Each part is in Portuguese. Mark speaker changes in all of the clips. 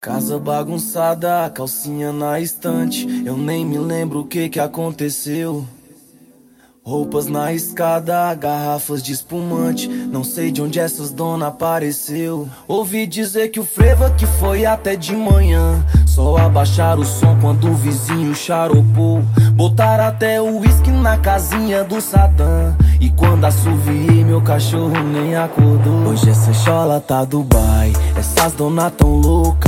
Speaker 1: Casa bagunçada, calcinha na estante. Eu nem me lembro o que que aconteceu. Roupas na escada, garrafas de espumante. Não sei de onde essas dona apareceu. Ouvi dizer que o frevo que foi até de manhã. Só abaixar o som quando o vizinho charopou. Botar até o uísque na casinha do Sadam. E quando assoviei, meu cachorro nem acordou. Hoje essa chola tá Dubai. Essas dona tão louca.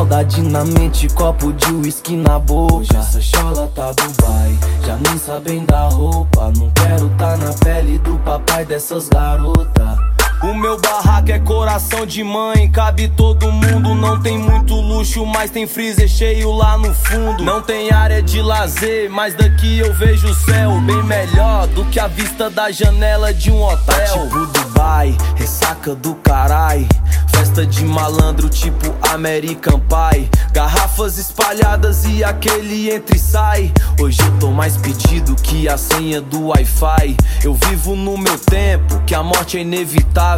Speaker 1: Maldade na mente, copo de uísque na boca. Hoje essa chola tá Dubai. Já nem sabem da roupa. Não quero tá na pele do papai dessas garotas.
Speaker 2: O meu barraco é coração de mãe, cabe todo mundo. Não tem muito luxo, mas tem freezer cheio lá no fundo. Não tem área de lazer, mas daqui eu vejo o céu bem melhor do que a vista da janela de um hotel.
Speaker 1: Tá tipo Dubai, ressaca do carai. Festa de malandro tipo American Pie Garrafas espalhadas e aquele entra e sai Hoje eu tô mais pedido que a senha do Wi-Fi Eu vivo no meu tempo, que a morte é inevitável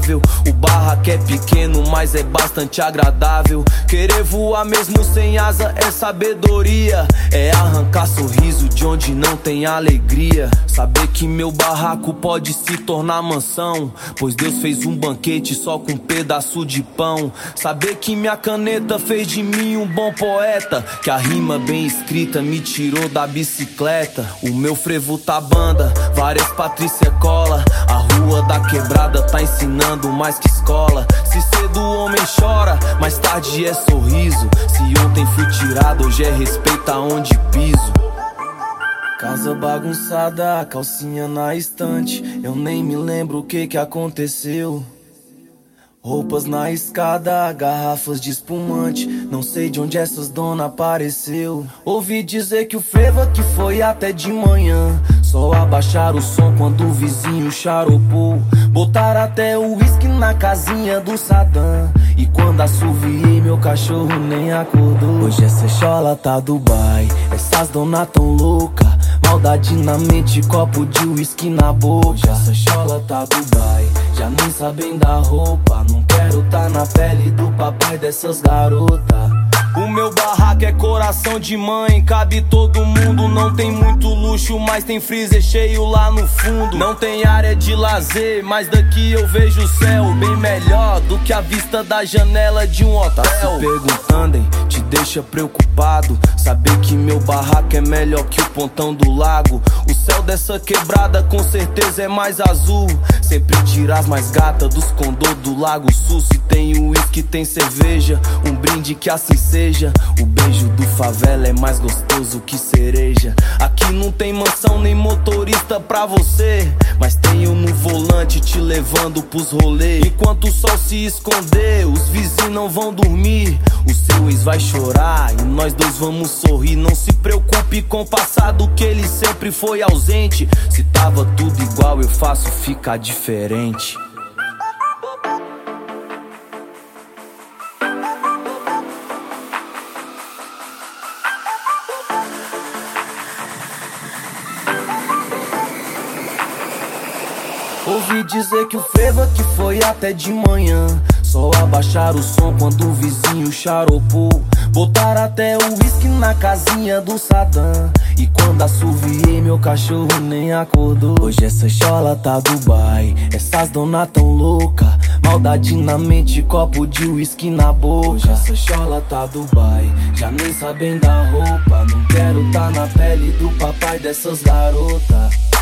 Speaker 1: O barraco é pequeno, mas é bastante agradável Querer voar mesmo sem asa é sabedoria É arrancar sorriso de onde não tem alegria Saber que meu barraco pode se tornar mansão Pois Deus fez um banquete só com um pedaço de pão. Saber que minha caneta fez de mim um bom poeta. Que a rima bem escrita me tirou da bicicleta. O meu frevo tá banda, várias Patrícia cola. A rua da quebrada tá ensinando mais que escola. Se cedo o homem chora, mais tarde é sorriso. Se ontem fui tirado, hoje é respeito aonde piso. Casa bagunçada, calcinha na estante. Eu nem me lembro o que que aconteceu. Roupas na escada, garrafas de espumante. Não sei de onde essas dona apareceu. Ouvi dizer que o frevo que foi até de manhã. Só abaixar o som quando o vizinho charopou. Botar até o uísque na casinha do Sadam. E quando assoviei, meu cachorro nem acordou. Hoje essa chola tá Dubai. Essas dona tão louca. Maldade na mente, copo de uísque na boca. Hoje essa chola tá Dubai. Já nem sabem da roupa. Não quero tá na pele do papai dessas garotas.
Speaker 2: Meu barraco é coração de mãe, cabe todo mundo. Não tem muito luxo, mas tem freezer cheio lá no fundo. Não tem área de lazer, mas daqui eu vejo o céu bem melhor do que a vista da janela de um hotel. Tá
Speaker 1: se perguntando, hein? Te deixa preocupado. Saber que meu barraco é melhor que o pontão do lago. O céu dessa quebrada com certeza é mais azul. Sempre tiras mais gata dos condor do Lago Sul. Se tem uísque, tem cerveja. Um brinde que assim seja seja. O beijo do favela é mais gostoso que cereja. Aqui não tem mansão nem motorista pra você. Mas tenho no volante te levando pros rolês. Enquanto o sol se esconder, os vizinhos não vão dormir. O seu ex vai chorar e nós dois vamos sorrir. Não se preocupe com o passado que ele sempre foi ausente. Se tava tudo igual, eu faço ficar diferente. Ouvi dizer que o frevo que foi até de manhã. Só abaixar o som quando o vizinho charopou. Botar até o uísque na casinha do Sadam. E quando assoviei, meu cachorro nem acordou. Hoje essa chola tá Dubai. Essas dona tão louca. Maldade na mente, copo de uísque na boca. Hoje essa chola tá Dubai. Já nem sabem da roupa. Não quero tá na pele do papai dessas garotas.